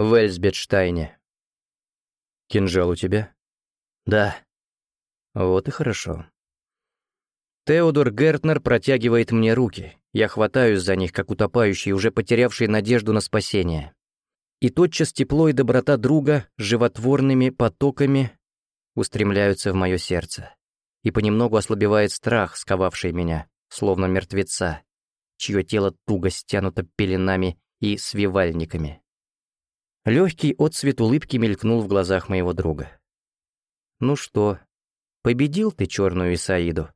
в Эльсбетштайне. Кинжал у тебя? Да. Вот и хорошо. Теодор Гертнер протягивает мне руки. Я хватаюсь за них, как утопающий, уже потерявший надежду на спасение. И тотчас тепло и доброта друга животворными потоками устремляются в мое сердце. И понемногу ослабевает страх, сковавший меня, словно мертвеца, чье тело туго стянуто пеленами и свивальниками. Легкий отцвет улыбки мелькнул в глазах моего друга. «Ну что, победил ты черную Исаиду?»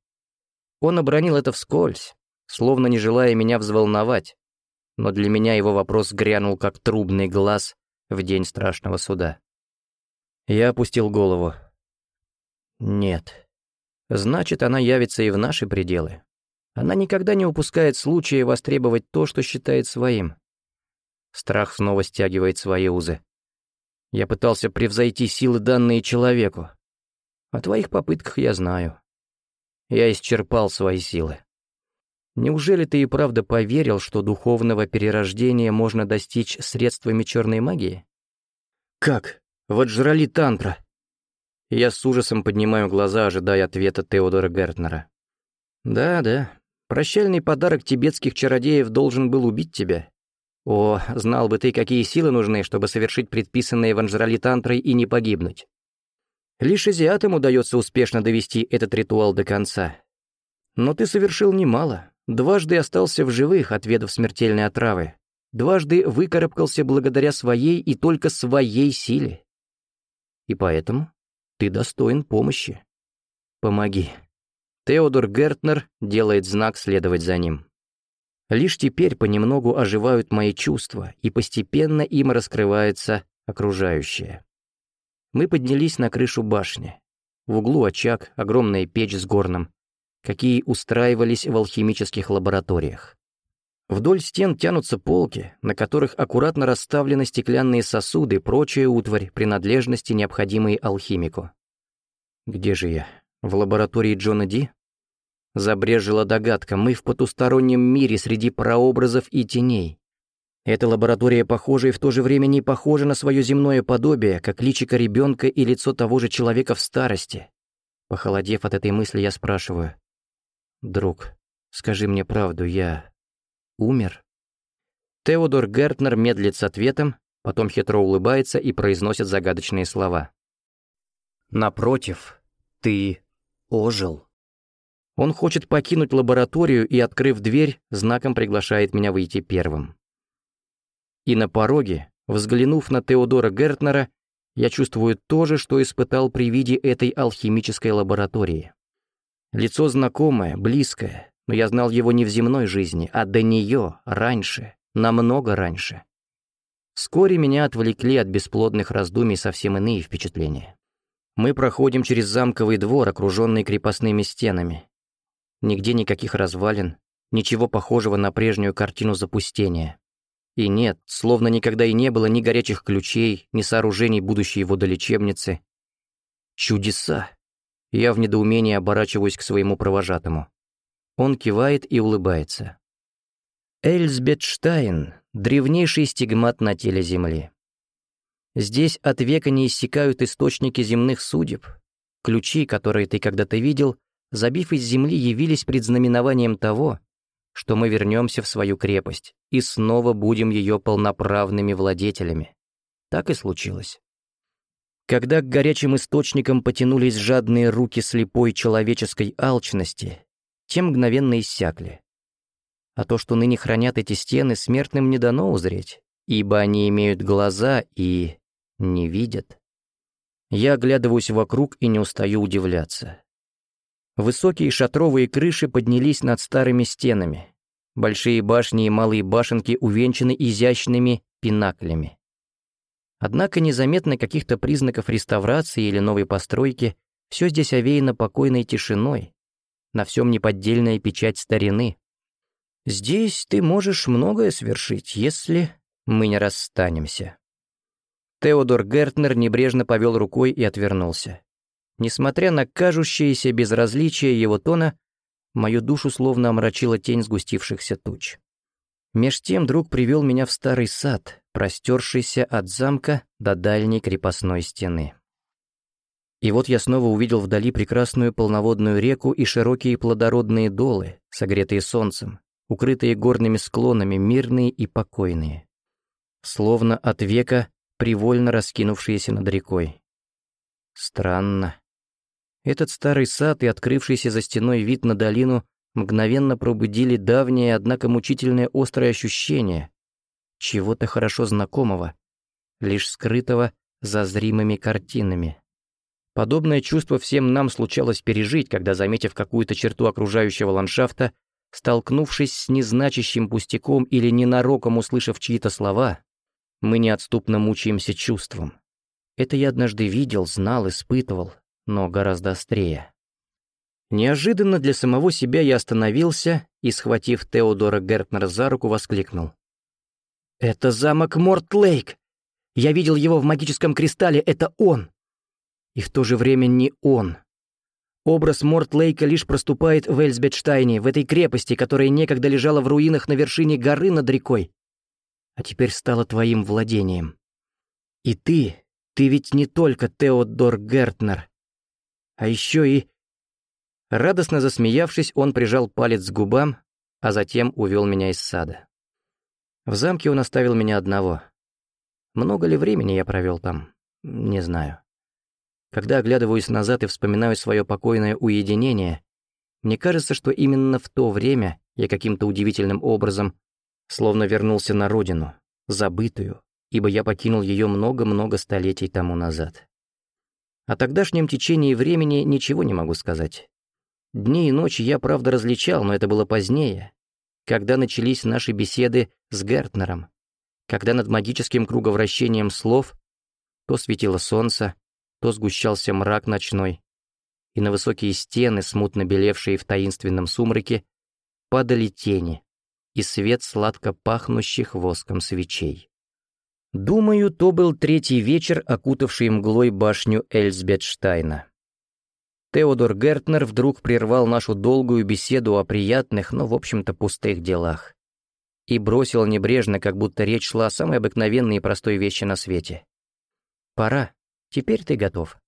Он обронил это вскользь, словно не желая меня взволновать, но для меня его вопрос грянул, как трубный глаз в день страшного суда. Я опустил голову. «Нет. Значит, она явится и в наши пределы. Она никогда не упускает случая востребовать то, что считает своим. Страх снова стягивает свои узы. Я пытался превзойти силы, данные человеку. О твоих попытках я знаю. Я исчерпал свои силы. Неужели ты и правда поверил, что духовного перерождения можно достичь средствами черной магии? Как? Вот жрали тантра. Я с ужасом поднимаю глаза, ожидая ответа Теодора Гертнера. Да, да. Прощальный подарок тибетских чародеев должен был убить тебя. О, знал бы ты, какие силы нужны, чтобы совершить предписанное Ванжрали тантрой и не погибнуть. Лишь азиатам удается успешно довести этот ритуал до конца. Но ты совершил немало. Дважды остался в живых, отведав смертельной отравы. Дважды выкарабкался благодаря своей и только своей силе. И поэтому ты достоин помощи. Помоги. Теодор Гертнер делает знак следовать за ним. Лишь теперь понемногу оживают мои чувства, и постепенно им раскрывается окружающее. Мы поднялись на крышу башни. В углу очаг, огромная печь с горном, какие устраивались в алхимических лабораториях. Вдоль стен тянутся полки, на которых аккуратно расставлены стеклянные сосуды прочая утварь, принадлежности, необходимые алхимику. Где же я? В лаборатории Джона Ди? Забрежила догадка, мы в потустороннем мире среди прообразов и теней. Эта лаборатория похожа и в то же время не похожа на свое земное подобие, как личико ребенка и лицо того же человека в старости. Похолодев от этой мысли, я спрашиваю. «Друг, скажи мне правду, я... умер?» Теодор Гертнер медлит с ответом, потом хитро улыбается и произносит загадочные слова. «Напротив, ты ожил». Он хочет покинуть лабораторию и, открыв дверь, знаком приглашает меня выйти первым. И на пороге, взглянув на Теодора Гертнера, я чувствую то же, что испытал при виде этой алхимической лаборатории. Лицо знакомое, близкое, но я знал его не в земной жизни, а до нее, раньше, намного раньше. Вскоре меня отвлекли от бесплодных раздумий совсем иные впечатления. Мы проходим через замковый двор, окруженный крепостными стенами. Нигде никаких развалин, ничего похожего на прежнюю картину запустения. И нет, словно никогда и не было ни горячих ключей, ни сооружений будущей водолечебницы. Чудеса! Я в недоумении оборачиваюсь к своему провожатому. Он кивает и улыбается. Эльсбетштайн — древнейший стигмат на теле Земли. Здесь от века не иссякают источники земных судеб. Ключи, которые ты когда-то видел, забив из земли, явились предзнаменованием того, что мы вернемся в свою крепость и снова будем ее полноправными владетелями. Так и случилось. Когда к горячим источникам потянулись жадные руки слепой человеческой алчности, те мгновенно иссякли. А то, что ныне хранят эти стены, смертным не дано узреть, ибо они имеют глаза и не видят. Я оглядываюсь вокруг и не устаю удивляться. Высокие шатровые крыши поднялись над старыми стенами. Большие башни и малые башенки увенчаны изящными пинаклями. Однако незаметно каких-то признаков реставрации или новой постройки, все здесь овеяно покойной тишиной. На всем неподдельная печать старины. Здесь ты можешь многое свершить, если мы не расстанемся. Теодор Гертнер небрежно повел рукой и отвернулся. Несмотря на кажущееся безразличие его тона, мою душу словно омрачила тень сгустившихся туч. Меж тем друг привел меня в старый сад, простершийся от замка до дальней крепостной стены. И вот я снова увидел вдали прекрасную полноводную реку и широкие плодородные долы, согретые солнцем, укрытые горными склонами, мирные и покойные. Словно от века привольно раскинувшиеся над рекой. Странно. Этот старый сад и открывшийся за стеной вид на долину мгновенно пробудили давнее, однако мучительное острое ощущение чего-то хорошо знакомого, лишь скрытого за зримыми картинами. Подобное чувство всем нам случалось пережить, когда, заметив какую-то черту окружающего ландшафта, столкнувшись с незначащим пустяком или ненароком услышав чьи-то слова, мы неотступно мучаемся чувством. Это я однажды видел, знал, испытывал, но гораздо острее. Неожиданно для самого себя я остановился и, схватив Теодора Гертнера за руку, воскликнул. «Это замок Морт-Лейк! Я видел его в магическом кристалле, это он!» И в то же время не он. Образ Морт-Лейка лишь проступает в Эльсбетштайне, в этой крепости, которая некогда лежала в руинах на вершине горы над рекой, а теперь стала твоим владением. И ты, ты ведь не только Теодор Гертнер, а еще и... Радостно засмеявшись, он прижал палец к губам, а затем увел меня из сада. В замке он оставил меня одного. Много ли времени я провел там, не знаю. Когда оглядываюсь назад и вспоминаю свое покойное уединение, мне кажется, что именно в то время я каким-то удивительным образом словно вернулся на родину, забытую, ибо я покинул ее много-много столетий тому назад. О тогдашнем течении времени ничего не могу сказать. Дни и ночи я, правда, различал, но это было позднее, когда начались наши беседы с Гертнером, когда над магическим круговращением слов то светило солнце, то сгущался мрак ночной, и на высокие стены, смутно белевшие в таинственном сумраке, падали тени и свет сладко пахнущих воском свечей. Думаю, то был третий вечер, окутавший мглой башню Эльсбетштайна. Теодор Гертнер вдруг прервал нашу долгую беседу о приятных, но, в общем-то, пустых делах. И бросил небрежно, как будто речь шла о самой обыкновенной и простой вещи на свете. «Пора. Теперь ты готов».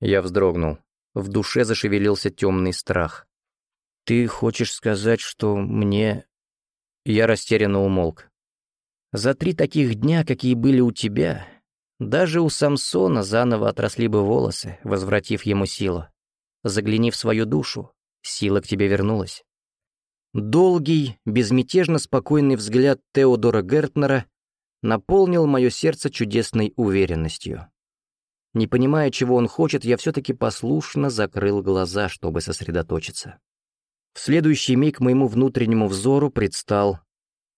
Я вздрогнул. В душе зашевелился темный страх. «Ты хочешь сказать, что мне...» Я растерянно умолк. «За три таких дня, какие были у тебя, даже у Самсона заново отросли бы волосы, возвратив ему силу. Загляни в свою душу, сила к тебе вернулась». Долгий, безмятежно спокойный взгляд Теодора Гертнера наполнил мое сердце чудесной уверенностью. Не понимая, чего он хочет, я все-таки послушно закрыл глаза, чтобы сосредоточиться. В следующий миг моему внутреннему взору предстал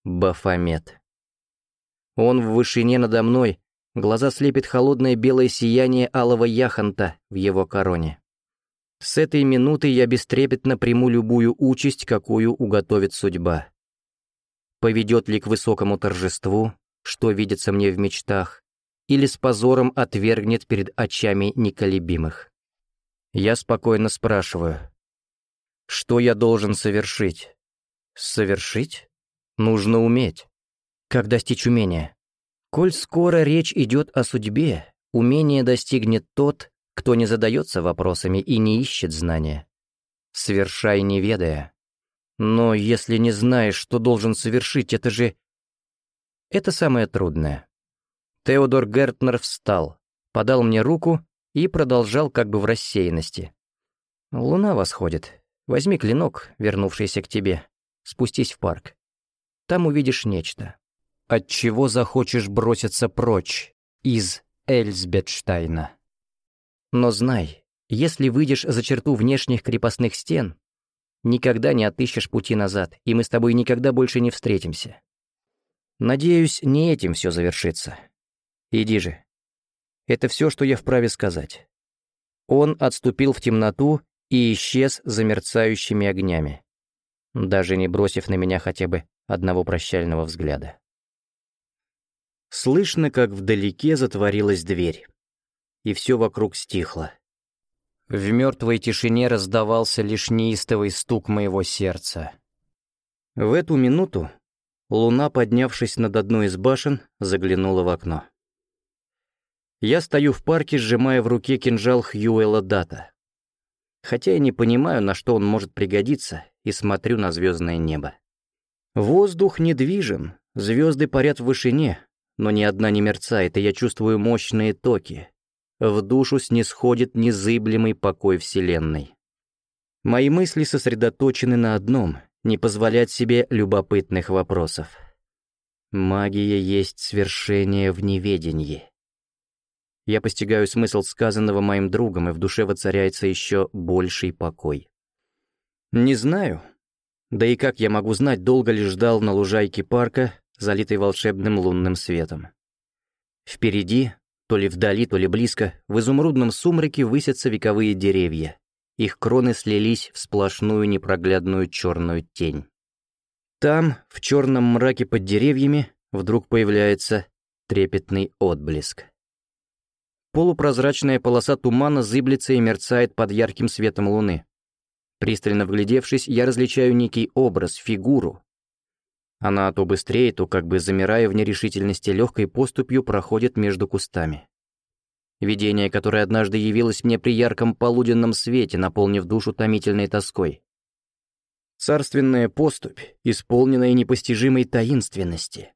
Бафомет. Он в вышине надо мной, глаза слепит холодное белое сияние алого яхонта в его короне. С этой минуты я бестрепетно приму любую участь, какую уготовит судьба. Поведет ли к высокому торжеству, что видится мне в мечтах, или с позором отвергнет перед очами неколебимых. Я спокойно спрашиваю, что я должен совершить? Совершить? Нужно уметь. Как достичь умения? Коль скоро речь идет о судьбе, умение достигнет тот, кто не задается вопросами и не ищет знания. Совершай не ведая. Но если не знаешь, что должен совершить, это же... Это самое трудное. Теодор Гертнер встал, подал мне руку и продолжал как бы в рассеянности. «Луна восходит. Возьми клинок, вернувшийся к тебе. Спустись в парк. Там увидишь нечто. От чего захочешь броситься прочь из Эльсбетштайна. Но знай, если выйдешь за черту внешних крепостных стен, никогда не отыщешь пути назад, и мы с тобой никогда больше не встретимся. Надеюсь, не этим все завершится. Иди же. Это все, что я вправе сказать. Он отступил в темноту и исчез за мерцающими огнями, даже не бросив на меня хотя бы одного прощального взгляда. Слышно, как вдалеке затворилась дверь, и все вокруг стихло. В мертвой тишине раздавался лишь неистовый стук моего сердца. В эту минуту луна, поднявшись над одной из башен, заглянула в окно. Я стою в парке, сжимая в руке кинжал Хьюэла Дата. Хотя я не понимаю, на что он может пригодиться, и смотрю на звездное небо. Воздух недвижим, звезды парят в вышине, но ни одна не мерцает, и я чувствую мощные токи. В душу снисходит незыблемый покой Вселенной. Мои мысли сосредоточены на одном — не позволять себе любопытных вопросов. Магия есть свершение в неведении. Я постигаю смысл сказанного моим другом, и в душе воцаряется еще больший покой. Не знаю. Да и как я могу знать, долго ли ждал на лужайке парка, залитой волшебным лунным светом. Впереди, то ли вдали, то ли близко, в изумрудном сумраке высятся вековые деревья. Их кроны слились в сплошную непроглядную черную тень. Там, в черном мраке под деревьями, вдруг появляется трепетный отблеск. Полупрозрачная полоса тумана зыблется и мерцает под ярким светом луны. Пристально вглядевшись, я различаю некий образ, фигуру. Она то быстрее, то как бы замирая в нерешительности легкой поступью проходит между кустами. Видение, которое однажды явилось мне при ярком полуденном свете, наполнив душу томительной тоской. Царственная поступь, исполненная непостижимой таинственности.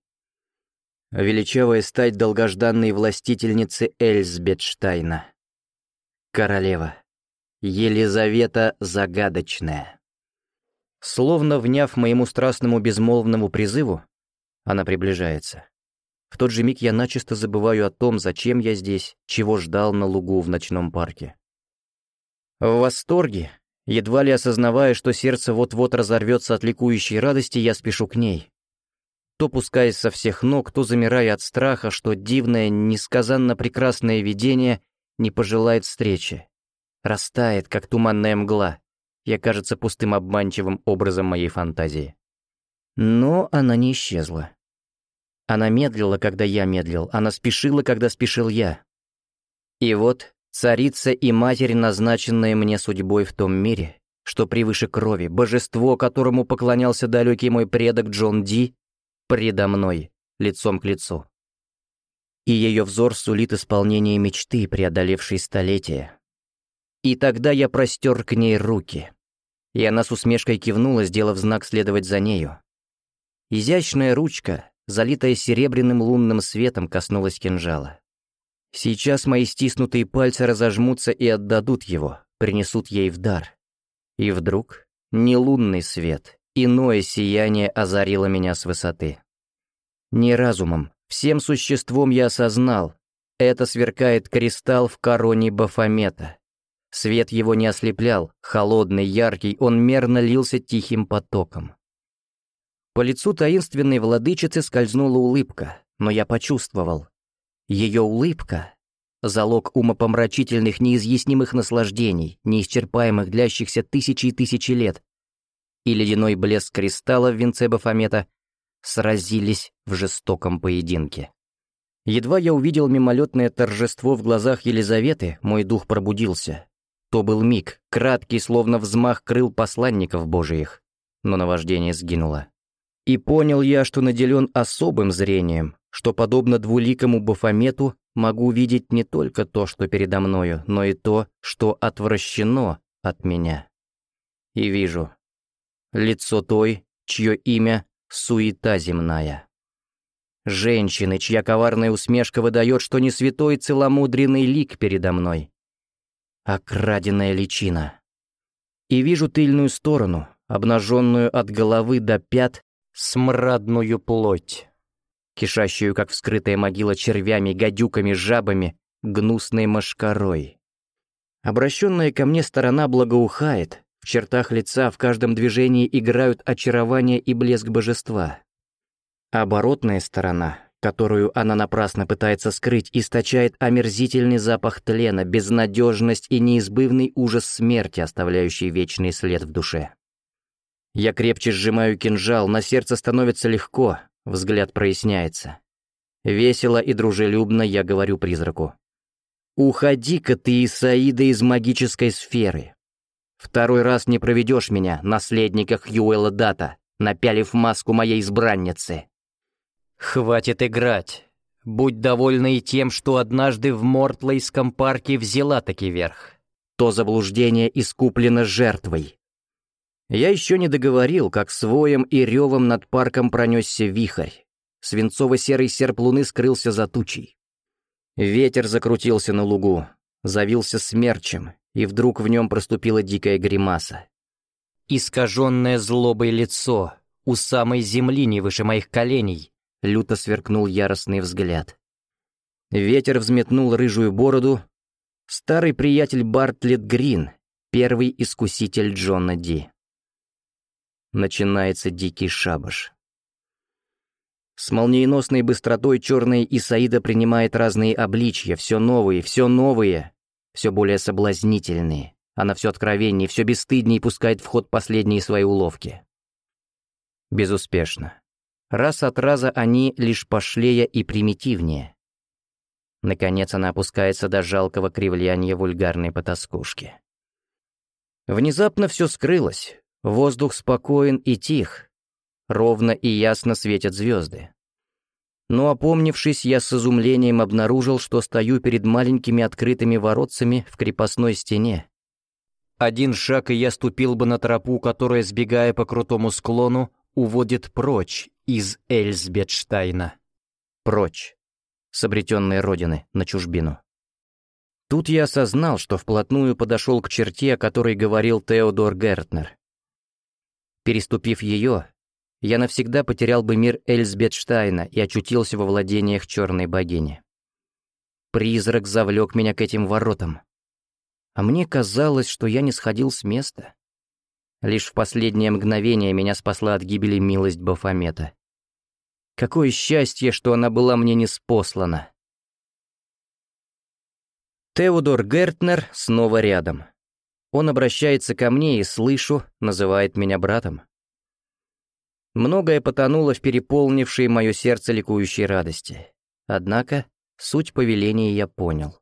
Величавая стать долгожданной властительницы Эльсбетштайна. Королева. Елизавета Загадочная. Словно вняв моему страстному безмолвному призыву, она приближается. В тот же миг я начисто забываю о том, зачем я здесь, чего ждал на лугу в ночном парке. В восторге, едва ли осознавая, что сердце вот-вот разорвется от ликующей радости, я спешу к ней, то пускаясь со всех ног, то замирая от страха, что дивное, несказанно прекрасное видение не пожелает встречи. Растает, как туманная мгла. Я кажется пустым обманчивым образом моей фантазии. Но она не исчезла. Она медлила, когда я медлил, она спешила, когда спешил я. И вот царица и матерь, назначенная мне судьбой в том мире, что превыше крови, божество, которому поклонялся далекий мой предок Джон Ди, предо мной, лицом к лицу. И ее взор сулит исполнение мечты, преодолевшей столетия. И тогда я простер к ней руки. И она с усмешкой кивнула, сделав знак следовать за нею. Изящная ручка, залитая серебряным лунным светом, коснулась кинжала. Сейчас мои стиснутые пальцы разожмутся и отдадут его, принесут ей в дар. И вдруг не лунный свет, Иное сияние озарило меня с высоты. Не разумом, всем существом я осознал, это сверкает кристалл в короне Бафомета. Свет его не ослеплял, холодный, яркий, он мерно лился тихим потоком. По лицу таинственной владычицы скользнула улыбка, но я почувствовал. Ее улыбка — залог умопомрачительных неизъяснимых наслаждений, неисчерпаемых, длящихся тысячи и тысячи лет, и ледяной блеск кристалла в венце Бафомета сразились в жестоком поединке. Едва я увидел мимолетное торжество в глазах Елизаветы, мой дух пробудился. То был миг, краткий, словно взмах крыл посланников божиих, но наваждение сгинуло. И понял я, что наделен особым зрением, что, подобно двуликому Бафомету, могу видеть не только то, что передо мною, но и то, что отвращено от меня. И вижу, лицо той, чье имя — суета земная. Женщины, чья коварная усмешка выдает, что не святой целомудренный лик передо мной, краденая личина. И вижу тыльную сторону, обнаженную от головы до пят, смрадную плоть, кишащую, как вскрытая могила червями, гадюками, жабами, гнусной мошкарой. Обращенная ко мне сторона благоухает, в чертах лица в каждом движении играют очарование и блеск божества. Оборотная сторона, которую она напрасно пытается скрыть, источает омерзительный запах тлена, безнадежность и неизбывный ужас смерти, оставляющий вечный след в душе. Я крепче сжимаю кинжал, на сердце становится легко, взгляд проясняется. Весело и дружелюбно я говорю призраку. «Уходи-ка ты, Исаида, из магической сферы. Второй раз не проведешь меня, наследника Хьюэлла Дата, напялив маску моей избранницы. «Хватит играть. Будь довольна и тем, что однажды в Мортлейском парке взяла таки верх. То заблуждение искуплено жертвой». Я еще не договорил, как с воем и ревом над парком пронесся вихрь. Свинцово-серый серп луны скрылся за тучей. Ветер закрутился на лугу, завился смерчем, и вдруг в нем проступила дикая гримаса. Искаженное злобой лицо, у самой земли не выше моих коленей, люто сверкнул яростный взгляд. Ветер взметнул рыжую бороду. Старый приятель Бартлет Грин, первый искуситель Джона Ди. Начинается дикий шабаш. С молниеносной быстротой черная Исаида принимает разные обличья, все новые, все новые, все более соблазнительные. Она все откровеннее, все бесстыднее пускает в ход последние свои уловки. Безуспешно. Раз от раза они лишь пошлее и примитивнее. Наконец она опускается до жалкого кривляния вульгарной потаскушки. Внезапно все скрылось, воздух спокоен и тих, ровно и ясно светят звезды. Но опомнившись, я с изумлением обнаружил, что стою перед маленькими открытыми воротцами в крепостной стене. Один шаг, и я ступил бы на тропу, которая, сбегая по крутому склону, уводит прочь из Эльсбетштайна. Прочь, с обретенной родины, на чужбину. Тут я осознал, что вплотную подошел к черте, о которой говорил Теодор Гертнер. Переступив ее, я навсегда потерял бы мир Эльсбетштайна и очутился во владениях черной богини. Призрак завлек меня к этим воротам. А мне казалось, что я не сходил с места. Лишь в последнее мгновение меня спасла от гибели милость Бафомета. Какое счастье, что она была мне неспослана. Теодор Гертнер снова рядом. Он обращается ко мне и, слышу, называет меня братом. Многое потонуло в переполнившей мое сердце ликующей радости. Однако суть повеления я понял.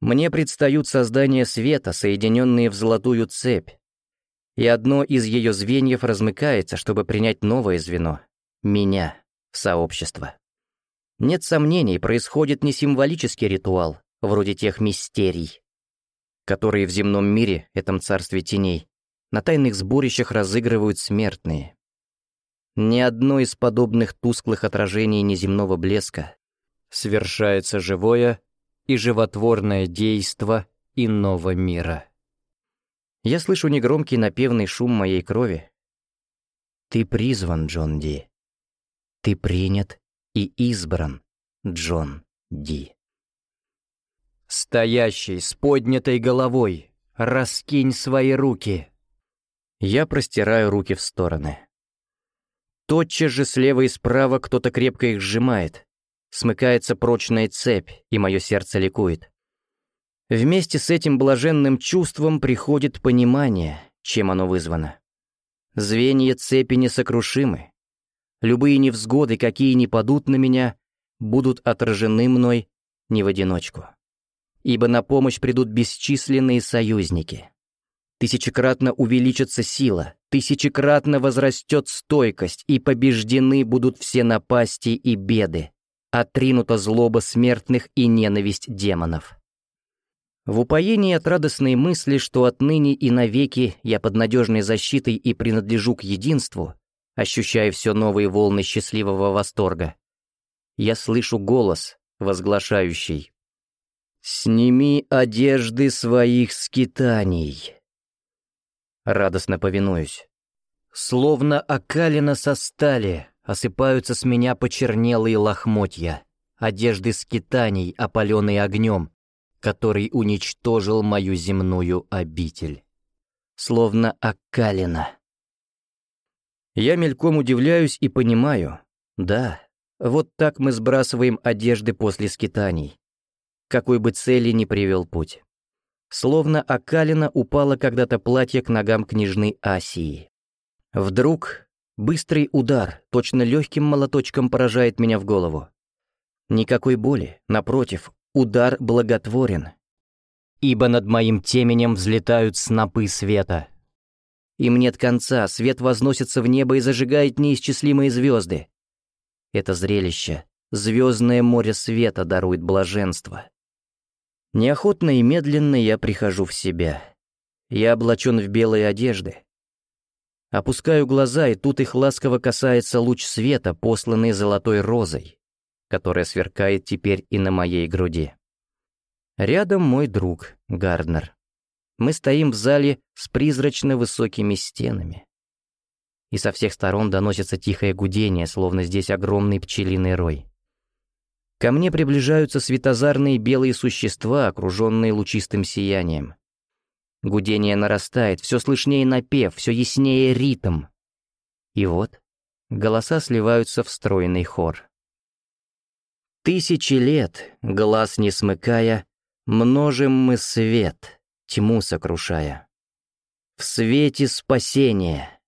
Мне предстают создания света, соединенные в золотую цепь, и одно из ее звеньев размыкается, чтобы принять новое звено — меня, в сообщество. Нет сомнений, происходит не символический ритуал, вроде тех мистерий, которые в земном мире, этом царстве теней, на тайных сборищах разыгрывают смертные. Ни одно из подобных тусклых отражений неземного блеска совершается живое и животворное действо иного мира. Я слышу негромкий напевный шум моей крови. Ты призван, Джон Ди. Ты принят и избран, Джон Ди. Стоящий с поднятой головой, раскинь свои руки. Я простираю руки в стороны. Тотчас же слева и справа кто-то крепко их сжимает. Смыкается прочная цепь, и мое сердце ликует. Вместе с этим блаженным чувством приходит понимание, чем оно вызвано. Звенья цепи несокрушимы. Любые невзгоды, какие не падут на меня, будут отражены мной не в одиночку. Ибо на помощь придут бесчисленные союзники. Тысячекратно увеличится сила, тысячекратно возрастет стойкость, и побеждены будут все напасти и беды, отринута злоба смертных и ненависть демонов. В упоении от радостной мысли, что отныне и навеки я под надежной защитой и принадлежу к единству, ощущая все новые волны счастливого восторга, я слышу голос, возглашающий «Сними одежды своих скитаний». Радостно повинуюсь. Словно окалина со стали, осыпаются с меня почернелые лохмотья, одежды скитаний, опаленные огнем, который уничтожил мою земную обитель. Словно окалина. Я мельком удивляюсь и понимаю, да, вот так мы сбрасываем одежды после скитаний, какой бы цели ни привел путь. Словно окалина упало когда-то платье к ногам княжны Асии. Вдруг быстрый удар, точно легким молоточком поражает меня в голову. Никакой боли, напротив, удар благотворен. Ибо над моим теменем взлетают снопы света. Им нет конца, свет возносится в небо и зажигает неисчислимые звезды. Это зрелище, звездное море света дарует блаженство. Неохотно и медленно я прихожу в себя. Я облачен в белые одежды. Опускаю глаза, и тут их ласково касается луч света, посланный золотой розой, которая сверкает теперь и на моей груди. Рядом мой друг, Гарднер. Мы стоим в зале с призрачно высокими стенами. И со всех сторон доносится тихое гудение, словно здесь огромный пчелиный рой. Ко мне приближаются светозарные белые существа, окруженные лучистым сиянием. Гудение нарастает, все слышнее напев, все яснее ритм. И вот голоса сливаются в стройный хор. Тысячи лет, глаз не смыкая, множим мы свет, тьму сокрушая. В свете спасения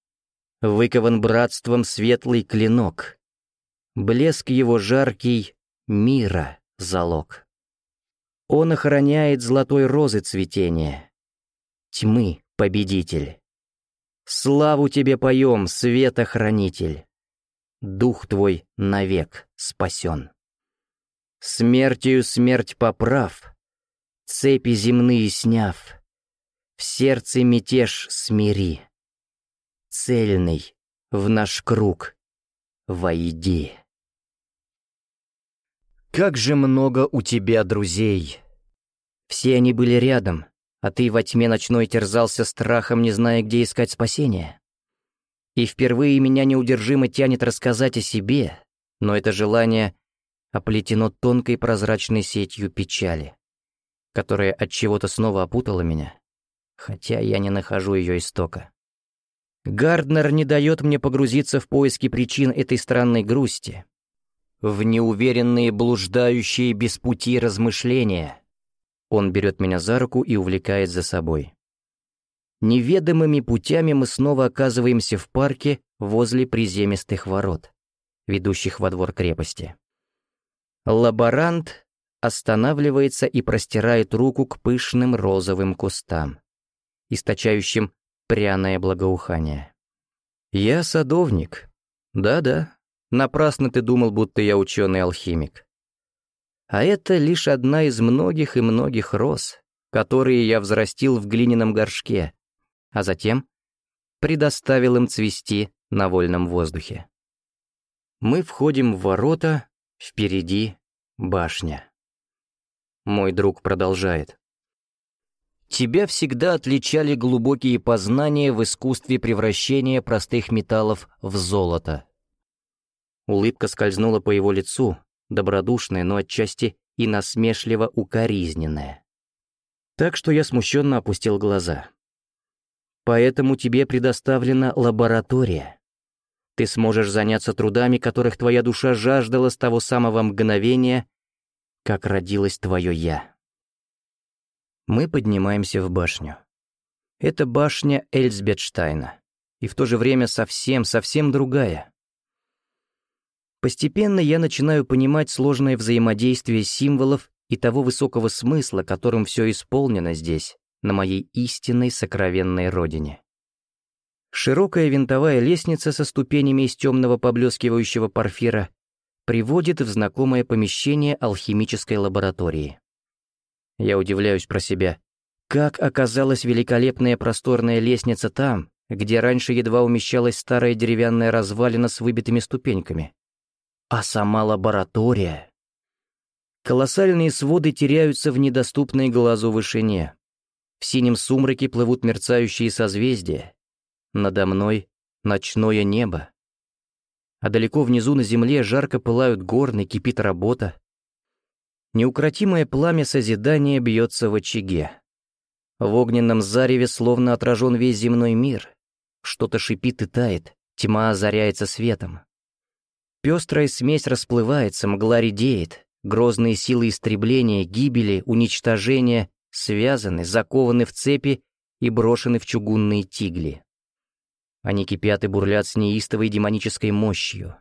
выкован братством светлый клинок, блеск его жаркий мира залог. Он охраняет золотой розы цветение, тьмы победитель. Славу тебе поем, светохранитель. Дух твой навек спасен. Смертью смерть поправ, цепи земные сняв, в сердце мятеж смири. Цельный в наш круг войди. Как же много у тебя друзей. Все они были рядом, а ты во тьме ночной терзался страхом, не зная, где искать спасения. И впервые меня неудержимо тянет рассказать о себе, но это желание оплетено тонкой прозрачной сетью печали, которая от чего-то снова опутала меня, хотя я не нахожу ее истока. Гарднер не дает мне погрузиться в поиски причин этой странной грусти, в неуверенные блуждающие без пути размышления. Он берет меня за руку и увлекает за собой. Неведомыми путями мы снова оказываемся в парке возле приземистых ворот, ведущих во двор крепости. Лаборант останавливается и простирает руку к пышным розовым кустам, источающим пряное благоухание. «Я садовник. Да-да, Напрасно ты думал, будто я ученый-алхимик. А это лишь одна из многих и многих роз, которые я взрастил в глиняном горшке, а затем предоставил им цвести на вольном воздухе. Мы входим в ворота, впереди башня. Мой друг продолжает. Тебя всегда отличали глубокие познания в искусстве превращения простых металлов в золото. Улыбка скользнула по его лицу, добродушная, но отчасти и насмешливо укоризненная. Так что я смущенно опустил глаза. «Поэтому тебе предоставлена лаборатория. Ты сможешь заняться трудами, которых твоя душа жаждала с того самого мгновения, как родилось твое «я». Мы поднимаемся в башню. Это башня Эльсбетштайна, и в то же время совсем-совсем другая. Постепенно я начинаю понимать сложное взаимодействие символов и того высокого смысла, которым все исполнено здесь, на моей истинной сокровенной родине. Широкая винтовая лестница со ступенями из темного поблескивающего порфира приводит в знакомое помещение алхимической лаборатории. Я удивляюсь про себя. Как оказалась великолепная просторная лестница там, где раньше едва умещалась старая деревянная развалина с выбитыми ступеньками? А сама лаборатория... Колоссальные своды теряются в недоступной глазу вышине. В синем сумраке плывут мерцающие созвездия. Надо мной ночное небо. А далеко внизу на земле жарко пылают горны, кипит работа. Неукротимое пламя созидания бьется в очаге. В огненном зареве словно отражен весь земной мир. Что-то шипит и тает, тьма озаряется светом. Пестрая смесь расплывается, мгла редеет, грозные силы истребления, гибели, уничтожения связаны, закованы в цепи и брошены в чугунные тигли. Они кипят и бурлят с неистовой демонической мощью.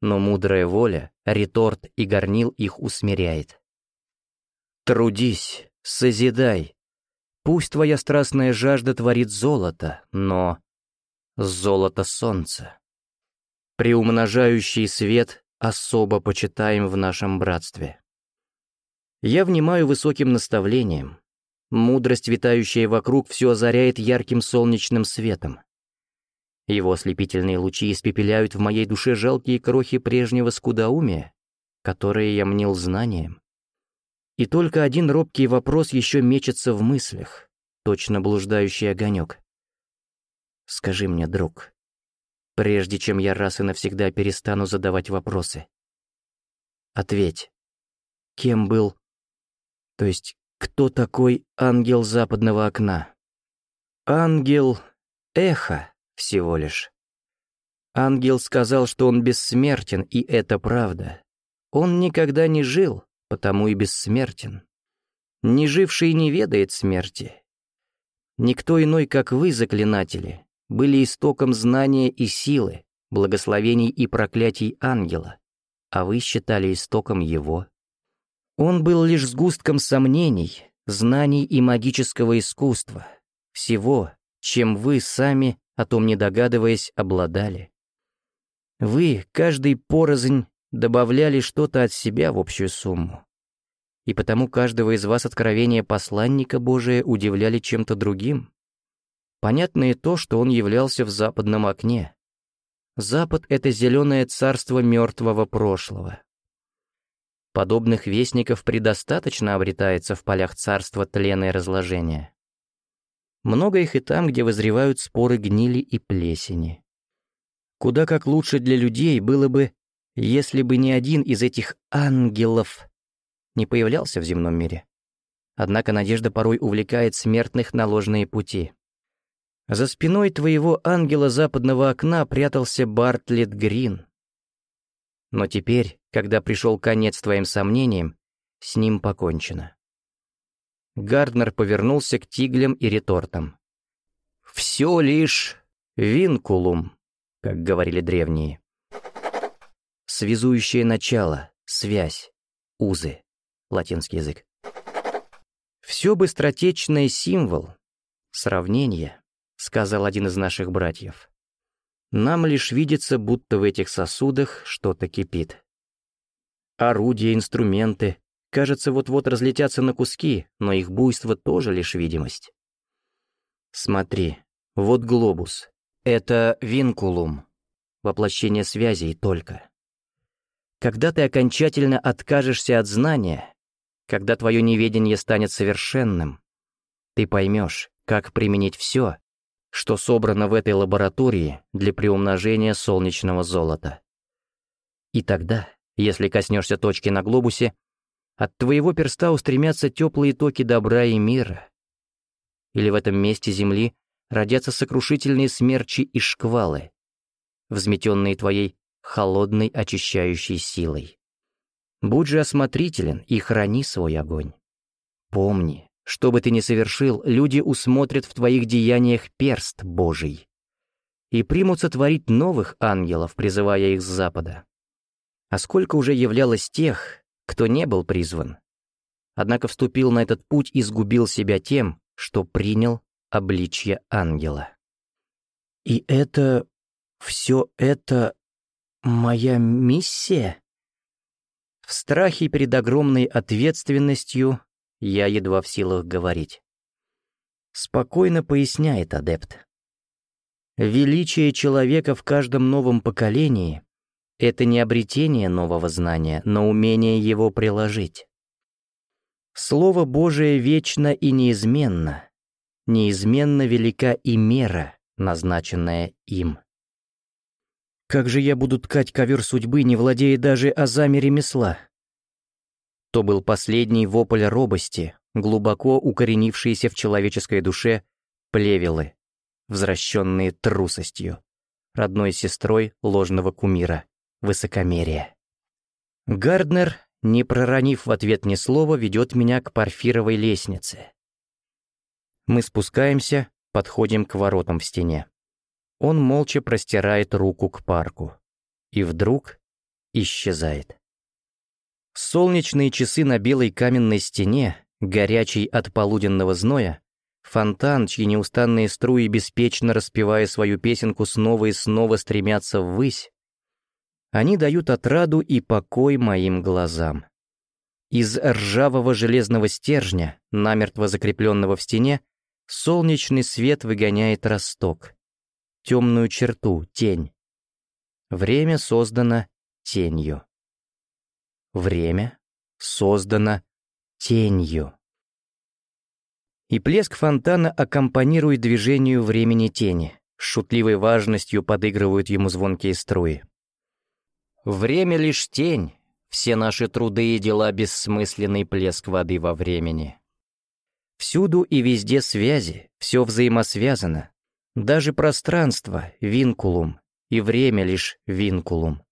Но мудрая воля, реторт и горнил их усмиряет. Трудись, созидай. Пусть твоя страстная жажда творит золото, но... Золото солнца. Приумножающий свет особо почитаем в нашем братстве. Я внимаю высоким наставлениям. Мудрость, витающая вокруг, все озаряет ярким солнечным светом. Его ослепительные лучи испепеляют в моей душе жалкие крохи прежнего скудоумия, которые я мнил знанием. И только один робкий вопрос еще мечется в мыслях, точно блуждающий огонек. Скажи мне, друг, прежде чем я раз и навсегда перестану задавать вопросы, ответь, кем был, то есть кто такой ангел западного окна? Ангел — эхо всего лишь. Ангел сказал, что он бессмертен, и это правда. Он никогда не жил, потому и бессмертен. Не живший не ведает смерти. Никто иной, как вы, заклинатели, были истоком знания и силы, благословений и проклятий ангела, а вы считали истоком его. Он был лишь сгустком сомнений, знаний и магического искусства, всего, чем вы сами, о том не догадываясь, обладали. Вы, каждый порознь, добавляли что-то от себя в общую сумму. И потому каждого из вас откровения посланника Божия удивляли чем-то другим. Понятно и то, что он являлся в западном окне. Запад — это зеленое царство мертвого прошлого. Подобных вестников предостаточно обретается в полях царства тлена и разложения. Много их и там, где возревают споры гнили и плесени. Куда как лучше для людей было бы если бы ни один из этих ангелов не появлялся в земном мире. Однако надежда порой увлекает смертных на ложные пути. За спиной твоего ангела западного окна прятался Бартлетт Грин. Но теперь, когда пришел конец твоим сомнениям, с ним покончено. Гарднер повернулся к тиглям и ретортам. «Все лишь винкулум», как говорили древние. Связующее начало, связь, узы, латинский язык. Все быстротечное символ, сравнение, сказал один из наших братьев. Нам лишь видится, будто в этих сосудах что-то кипит. Орудия, инструменты, кажется, вот-вот разлетятся на куски, но их буйство тоже лишь видимость. Смотри, вот глобус. Это винкулум, воплощение связей только. Когда ты окончательно откажешься от знания, когда твое неведение станет совершенным, ты поймешь, как применить все, что собрано в этой лаборатории для приумножения солнечного золота. И тогда, если коснешься точки на глобусе, от твоего перста устремятся теплые токи добра и мира. Или в этом месте Земли родятся сокрушительные смерчи и шквалы, взметенные твоей холодной очищающей силой. Будь же осмотрителен и храни свой огонь. Помни, что бы ты ни совершил, люди усмотрят в твоих деяниях перст Божий и примутся творить новых ангелов, призывая их с запада. А сколько уже являлось тех, кто не был призван, однако вступил на этот путь и сгубил себя тем, что принял обличье ангела. И это... все это Моя миссия? В страхе перед огромной ответственностью я едва в силах говорить. Спокойно поясняет адепт. Величие человека в каждом новом поколении — это не обретение нового знания, но умение его приложить. Слово Божие вечно и неизменно, неизменно велика и мера, назначенная им. Как же я буду ткать ковер судьбы, не владея даже азами ремесла? То был последний вопль робости, глубоко укоренившиеся в человеческой душе плевелы, возвращенные трусостью, родной сестрой ложного кумира, высокомерия. Гарднер, не проронив в ответ ни слова, ведет меня к парфировой лестнице. Мы спускаемся, подходим к воротам в стене. Он молча простирает руку к парку. И вдруг исчезает. Солнечные часы на белой каменной стене, горячей от полуденного зноя, Фонтан, чьи неустанные струи, беспечно распевая свою песенку, снова и снова стремятся ввысь. Они дают отраду и покой моим глазам. Из ржавого железного стержня, намертво закрепленного в стене, солнечный свет выгоняет росток. Темную черту, тень. Время создано тенью. Время создано тенью и плеск фонтана аккомпанирует движению времени тени, с шутливой важностью подыгрывают ему звонкие струи. Время лишь тень, все наши труды и дела бессмысленный плеск воды во времени. Всюду и везде связи, все взаимосвязано. Даже пространство — винкулум, и время лишь винкулум.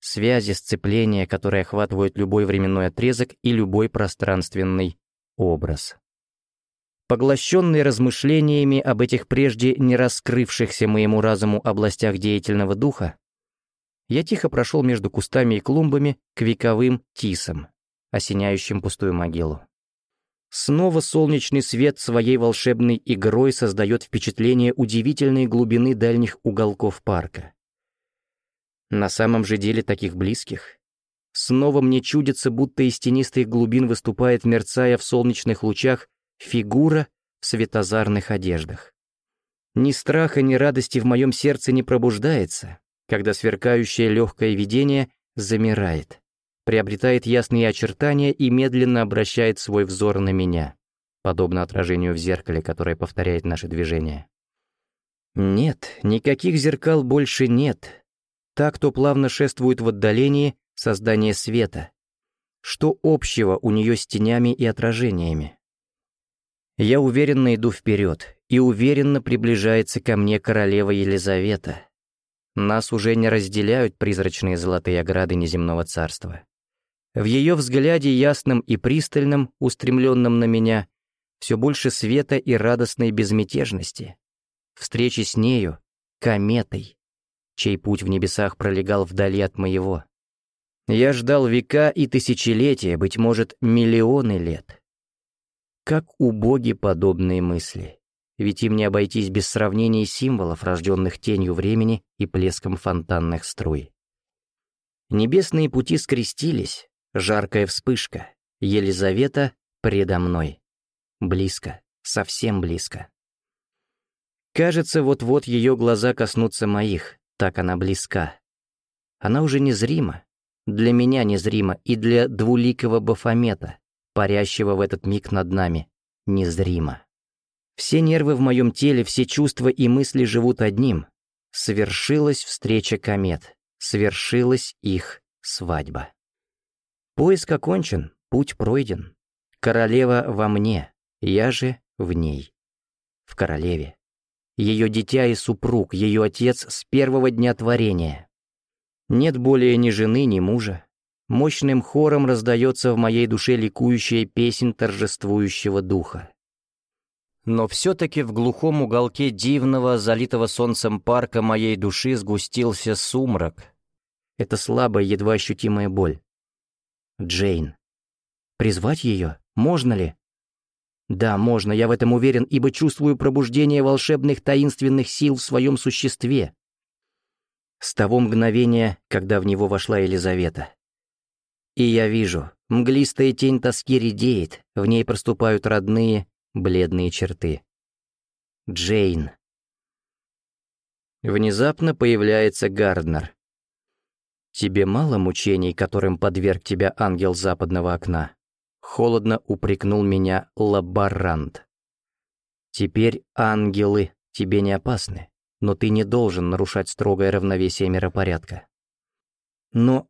Связи сцепления, которые охватывают любой временной отрезок и любой пространственный образ. Поглощенный размышлениями об этих прежде не раскрывшихся моему разуму областях деятельного духа, я тихо прошел между кустами и клумбами к вековым тисам, осеняющим пустую могилу. Снова солнечный свет своей волшебной игрой создает впечатление удивительной глубины дальних уголков парка. На самом же деле таких близких. Снова мне чудится, будто из тенистых глубин выступает, мерцая в солнечных лучах, фигура в светозарных одеждах. Ни страха, ни радости в моем сердце не пробуждается, когда сверкающее легкое видение замирает, приобретает ясные очертания и медленно обращает свой взор на меня, подобно отражению в зеркале, которое повторяет наши движения. Нет, никаких зеркал больше нет. Так, кто плавно шествует в отдалении, создание света. Что общего у нее с тенями и отражениями? Я уверенно иду вперед, и уверенно приближается ко мне королева Елизавета. Нас уже не разделяют призрачные золотые ограды неземного царства. В ее взгляде ясном и пристальном, устремленном на меня, все больше света и радостной безмятежности. Встречи с нею — кометой, чей путь в небесах пролегал вдали от моего. Я ждал века и тысячелетия, быть может, миллионы лет. Как убоги подобные мысли. Ведь им не обойтись без сравнений символов, рожденных тенью времени и плеском фонтанных струй. Небесные пути скрестились, жаркая вспышка, Елизавета предо мной. Близко, совсем близко. Кажется, вот-вот ее глаза коснутся моих, так она близка. Она уже незрима, для меня незрима и для двуликого Бафомета, парящего в этот миг над нами, незримо. Все нервы в моем теле, все чувства и мысли живут одним. Совершилась встреча комет, свершилась их свадьба. Поиск окончен, путь пройден. Королева во мне, я же в ней. В королеве. Ее дитя и супруг, ее отец с первого дня творения. Нет более ни жены, ни мужа, Мощным хором раздается в моей душе ликующая песнь торжествующего духа. Но все-таки в глухом уголке дивного, залитого солнцем парка моей души сгустился сумрак. Это слабая, едва ощутимая боль. Джейн. Призвать ее? Можно ли? Да, можно, я в этом уверен, ибо чувствую пробуждение волшебных таинственных сил в своем существе. С того мгновения, когда в него вошла Елизавета. И я вижу, мглистая тень тоски редеет, в ней проступают родные, бледные черты. Джейн. Внезапно появляется Гарднер. «Тебе мало мучений, которым подверг тебя ангел западного окна?» Холодно упрекнул меня лаборант. «Теперь ангелы тебе не опасны, но ты не должен нарушать строгое равновесие миропорядка». «Но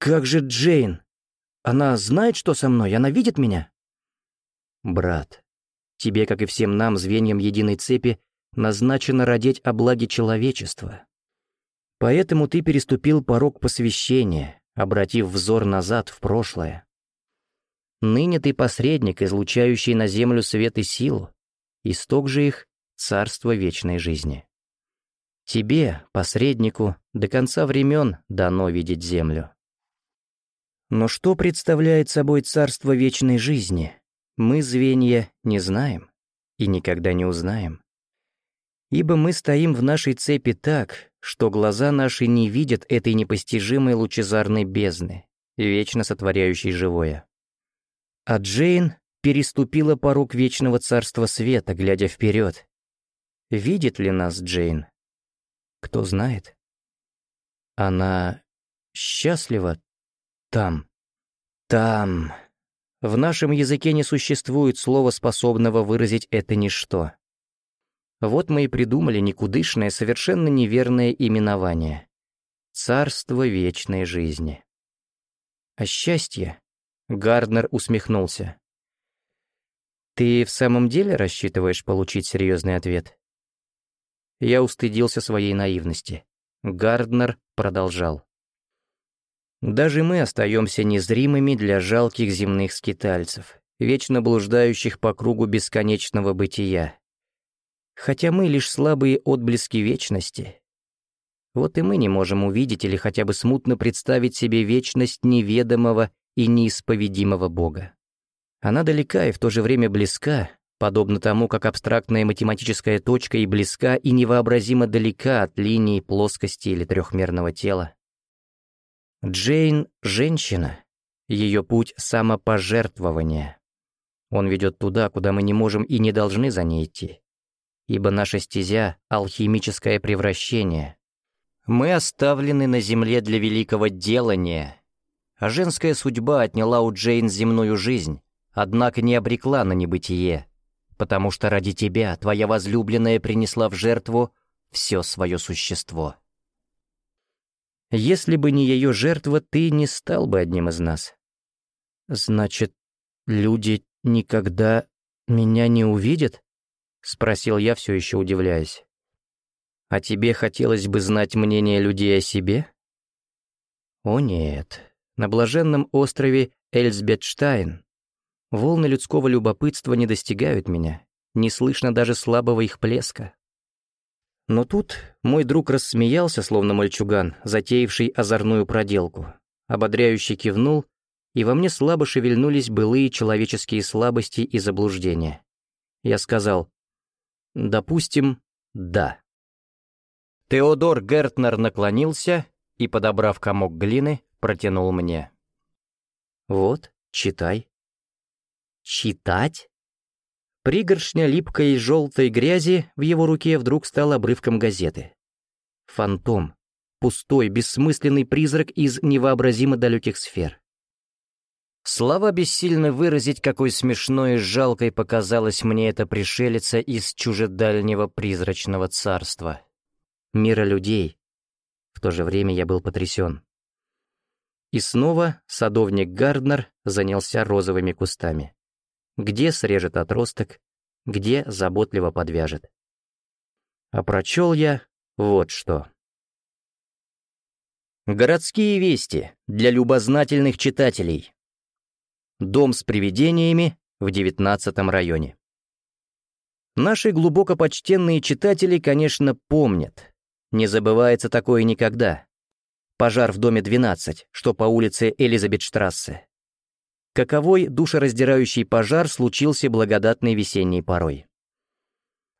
«Как же Джейн? Она знает, что со мной? Она видит меня?» «Брат, тебе, как и всем нам, звеньям единой цепи, назначено родить о благе человечества. Поэтому ты переступил порог посвящения, обратив взор назад в прошлое. Ныне ты посредник, излучающий на землю свет и силу, исток же их — царство вечной жизни. Тебе, посреднику, до конца времен дано видеть землю. Но что представляет собой царство вечной жизни, мы, звенья, не знаем. и никогда не узнаем. Ибо мы стоим в нашей цепи так, что глаза наши не видят этой непостижимой лучезарной бездны, вечно сотворяющей живое. А Джейн переступила порог вечного царства света, глядя вперед. Видит ли нас Джейн? Кто знает? Она счастлива там. Там. В нашем языке не существует слова, способного выразить это ничто. Вот мы и придумали никудышное, совершенно неверное именование. Царство вечной жизни. А счастье? Гарднер усмехнулся. Ты в самом деле рассчитываешь получить серьезный ответ? Я устыдился своей наивности. Гарднер продолжал. Даже мы остаемся незримыми для жалких земных скитальцев, вечно блуждающих по кругу бесконечного бытия. Хотя мы лишь слабые отблески вечности. Вот и мы не можем увидеть или хотя бы смутно представить себе вечность неведомого и неисповедимого Бога. Она далека и в то же время близка, подобно тому, как абстрактная математическая точка и близка, и невообразимо далека от линии плоскости или трехмерного тела. Джейн — женщина, ее путь — самопожертвование. Он ведет туда, куда мы не можем и не должны за ней идти. Ибо наша стезя — алхимическое превращение. Мы оставлены на земле для великого делания, а женская судьба отняла у Джейн земную жизнь, однако не обрекла на небытие потому что ради тебя твоя возлюбленная принесла в жертву все свое существо. Если бы не ее жертва, ты не стал бы одним из нас. Значит, люди никогда меня не увидят? Спросил я, все еще удивляясь. А тебе хотелось бы знать мнение людей о себе? О нет, на блаженном острове Эльсбетштайн Волны людского любопытства не достигают меня, не слышно даже слабого их плеска. Но тут мой друг рассмеялся, словно мальчуган, затеявший озорную проделку, ободряюще кивнул, и во мне слабо шевельнулись былые человеческие слабости и заблуждения. Я сказал, «Допустим, да». Теодор Гертнер наклонился и, подобрав комок глины, протянул мне. «Вот, читай». Читать? Пригоршня липкой желтой грязи в его руке вдруг стала обрывком газеты. Фантом. Пустой, бессмысленный призрак из невообразимо далеких сфер. Слова бессильно выразить, какой смешной и жалкой показалась мне эта пришелица из чужедальнего призрачного царства. Мира людей. В то же время я был потрясен. И снова садовник Гарднер занялся розовыми кустами где срежет отросток, где заботливо подвяжет. А прочел я вот что. Городские вести для любознательных читателей. Дом с привидениями в девятнадцатом районе. Наши глубоко почтенные читатели, конечно, помнят. Не забывается такое никогда. Пожар в доме 12, что по улице Элизабетштрассе. Каковой душераздирающий пожар случился благодатной весенней порой.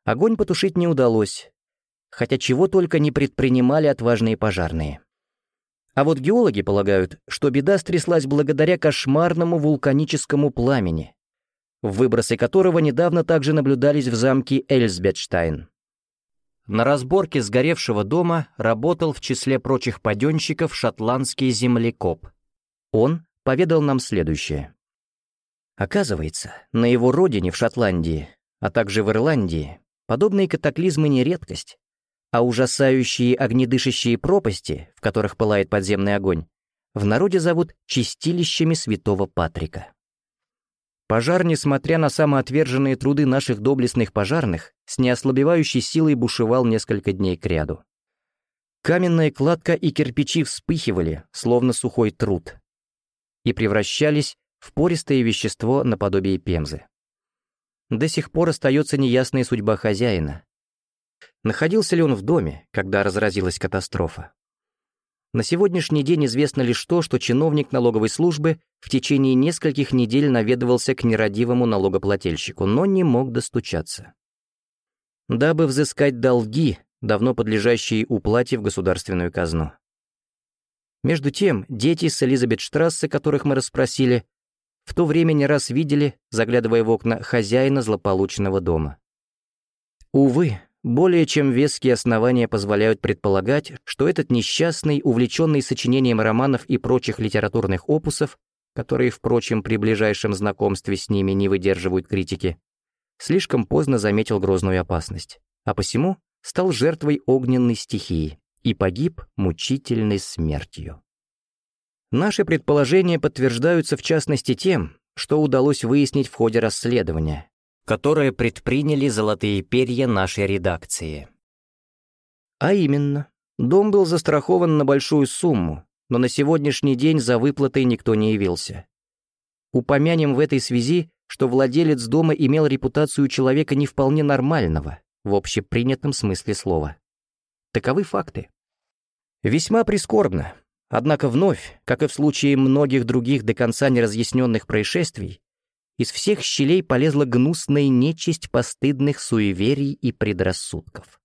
Огонь потушить не удалось, хотя чего только не предпринимали отважные пожарные. А вот геологи полагают, что беда стряслась благодаря кошмарному вулканическому пламени, выбросы которого недавно также наблюдались в замке Эльсбетштайн. На разборке сгоревшего дома работал в числе прочих паденщиков шотландский землекоп. Он поведал нам следующее. Оказывается, на его родине в Шотландии, а также в Ирландии, подобные катаклизмы не редкость, а ужасающие огнедышащие пропасти, в которых пылает подземный огонь, в народе зовут чистилищами святого Патрика. Пожар, несмотря на самоотверженные труды наших доблестных пожарных, с неослабевающей силой бушевал несколько дней кряду. Каменная кладка и кирпичи вспыхивали, словно сухой труд, и превращались в пористое вещество наподобие пемзы. До сих пор остается неясная судьба хозяина. Находился ли он в доме, когда разразилась катастрофа? На сегодняшний день известно лишь то, что чиновник налоговой службы в течение нескольких недель наведывался к нерадивому налогоплательщику, но не мог достучаться. Дабы взыскать долги, давно подлежащие уплате в государственную казну. Между тем, дети с Элизабет-штрассе, которых мы расспросили, в то время не раз видели, заглядывая в окна хозяина злополучного дома. Увы, более чем веские основания позволяют предполагать, что этот несчастный, увлеченный сочинением романов и прочих литературных опусов, которые, впрочем, при ближайшем знакомстве с ними не выдерживают критики, слишком поздно заметил грозную опасность, а посему стал жертвой огненной стихии и погиб мучительной смертью. Наши предположения подтверждаются в частности тем, что удалось выяснить в ходе расследования, которое предприняли золотые перья нашей редакции. А именно, дом был застрахован на большую сумму, но на сегодняшний день за выплатой никто не явился. Упомянем в этой связи, что владелец дома имел репутацию человека не вполне нормального, в общепринятом смысле слова. Таковы факты. Весьма прискорбно, однако вновь, как и в случае многих других до конца неразъясненных происшествий, из всех щелей полезла гнусная нечисть постыдных суеверий и предрассудков.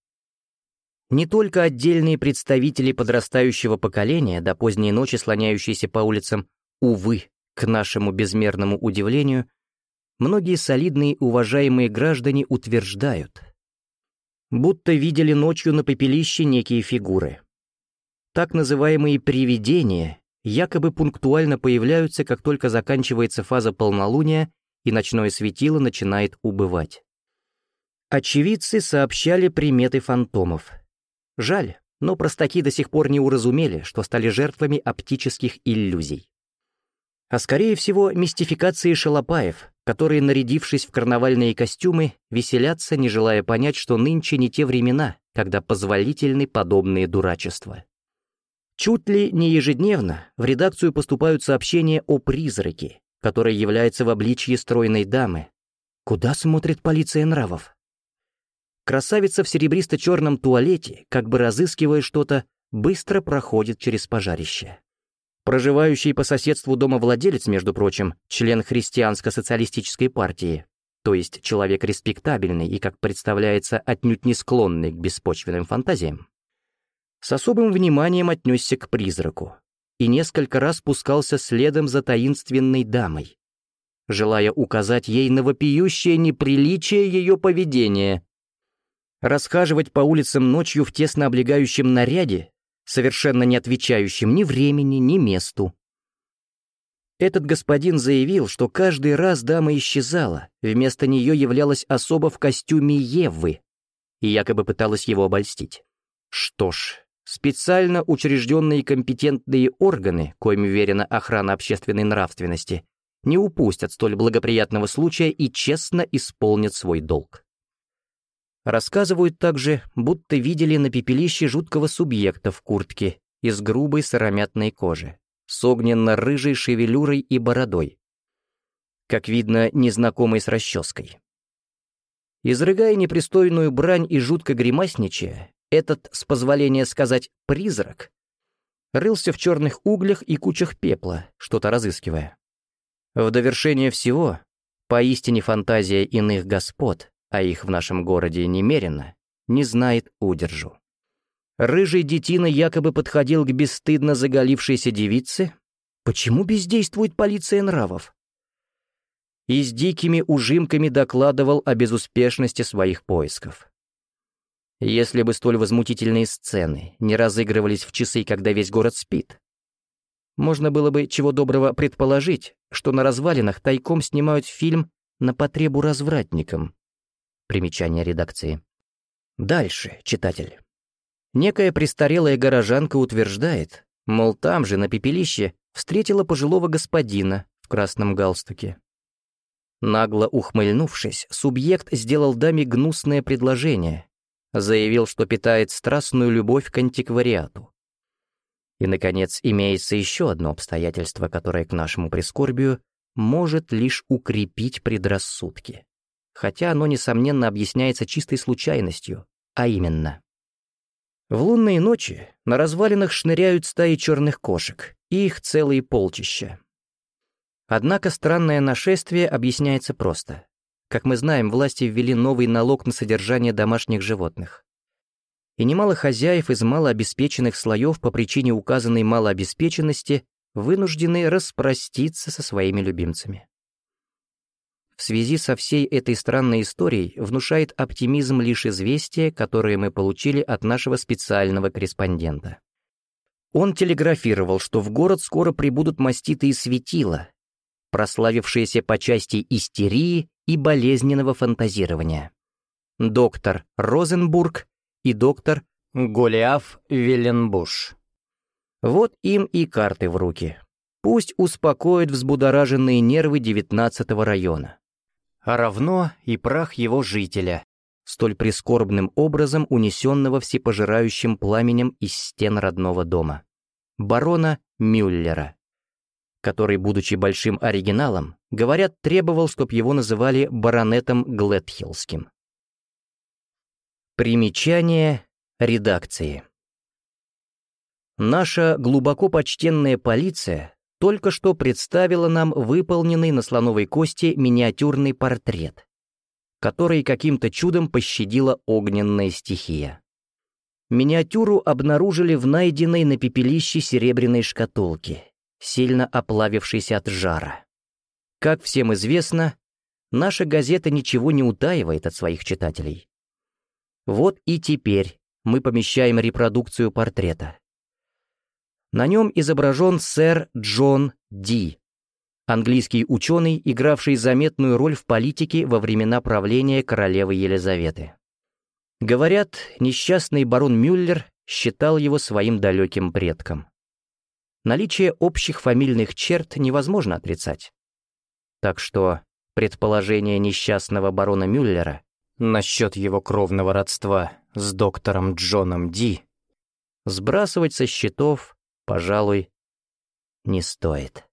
Не только отдельные представители подрастающего поколения, до поздней ночи слоняющиеся по улицам, увы, к нашему безмерному удивлению, многие солидные уважаемые граждане утверждают, будто видели ночью на пепелище некие фигуры. Так называемые «привидения» якобы пунктуально появляются, как только заканчивается фаза полнолуния и ночное светило начинает убывать. Очевидцы сообщали приметы фантомов. Жаль, но простаки до сих пор не уразумели, что стали жертвами оптических иллюзий. А скорее всего, мистификации шалопаев, которые, нарядившись в карнавальные костюмы, веселятся, не желая понять, что нынче не те времена, когда позволительны подобные дурачества. Чуть ли не ежедневно в редакцию поступают сообщения о призраке, который является в обличье стройной дамы. Куда смотрит полиция нравов? Красавица в серебристо-черном туалете, как бы разыскивая что-то, быстро проходит через пожарище. Проживающий по соседству домовладелец, между прочим, член христианско-социалистической партии, то есть человек респектабельный и, как представляется, отнюдь не склонный к беспочвенным фантазиям, с особым вниманием отнесся к призраку и несколько раз спускался следом за таинственной дамой, желая указать ей на вопиющее неприличие ее поведения. Расхаживать по улицам ночью в тесно облегающем наряде совершенно не отвечающим ни времени, ни месту. Этот господин заявил, что каждый раз дама исчезала, вместо нее являлась особа в костюме Евы и якобы пыталась его обольстить. Что ж, специально учрежденные компетентные органы, коим верена охрана общественной нравственности, не упустят столь благоприятного случая и честно исполнят свой долг. Рассказывают также, будто видели на пепелище жуткого субъекта в куртке из грубой сыромятной кожи, с огненно-рыжей шевелюрой и бородой. Как видно, незнакомый с расческой. Изрыгая непристойную брань и жутко гримасничая, этот, с позволения сказать, призрак, рылся в черных углях и кучах пепла, что-то разыскивая. В довершение всего, поистине фантазия иных господ а их в нашем городе немерено, не знает удержу. Рыжий детина якобы подходил к бесстыдно заголившейся девице. Почему бездействует полиция нравов? И с дикими ужимками докладывал о безуспешности своих поисков. Если бы столь возмутительные сцены не разыгрывались в часы, когда весь город спит, можно было бы чего доброго предположить, что на развалинах тайком снимают фильм на потребу развратникам, Примечание редакции. Дальше, читатель. Некая престарелая горожанка утверждает, мол, там же, на пепелище, встретила пожилого господина в красном галстуке. Нагло ухмыльнувшись, субъект сделал даме гнусное предложение, заявил, что питает страстную любовь к антиквариату. И, наконец, имеется еще одно обстоятельство, которое к нашему прискорбию может лишь укрепить предрассудки хотя оно, несомненно, объясняется чистой случайностью, а именно. В лунные ночи на развалинах шныряют стаи черных кошек, и их целые полчища. Однако странное нашествие объясняется просто. Как мы знаем, власти ввели новый налог на содержание домашних животных. И немало хозяев из малообеспеченных слоев по причине указанной малообеспеченности вынуждены распроститься со своими любимцами. В связи со всей этой странной историей внушает оптимизм лишь известие, которое мы получили от нашего специального корреспондента. Он телеграфировал, что в город скоро прибудут маститые светила, прославившиеся по части истерии и болезненного фантазирования. Доктор Розенбург и доктор Голиаф Веленбуш. Вот им и карты в руки. Пусть успокоят взбудораженные нервы девятнадцатого района. А равно и прах его жителя, столь прискорбным образом унесенного всепожирающим пламенем из стен родного дома. Барона Мюллера который, будучи большим оригиналом, говорят, требовал, чтоб его называли баронетом Гледхиллским. Примечание редакции. Наша глубоко почтенная полиция только что представила нам выполненный на слоновой кости миниатюрный портрет, который каким-то чудом пощадила огненная стихия. Миниатюру обнаружили в найденной на пепелище серебряной шкатулке, сильно оплавившийся от жара. Как всем известно, наша газета ничего не утаивает от своих читателей. Вот и теперь мы помещаем репродукцию портрета. На нем изображен сэр Джон Ди, английский ученый, игравший заметную роль в политике во времена правления королевы Елизаветы. Говорят, несчастный барон Мюллер считал его своим далеким предком. Наличие общих фамильных черт невозможно отрицать. Так что предположение несчастного барона Мюллера насчет его кровного родства с доктором Джоном Ди сбрасывать со счетов, пожалуй, не стоит.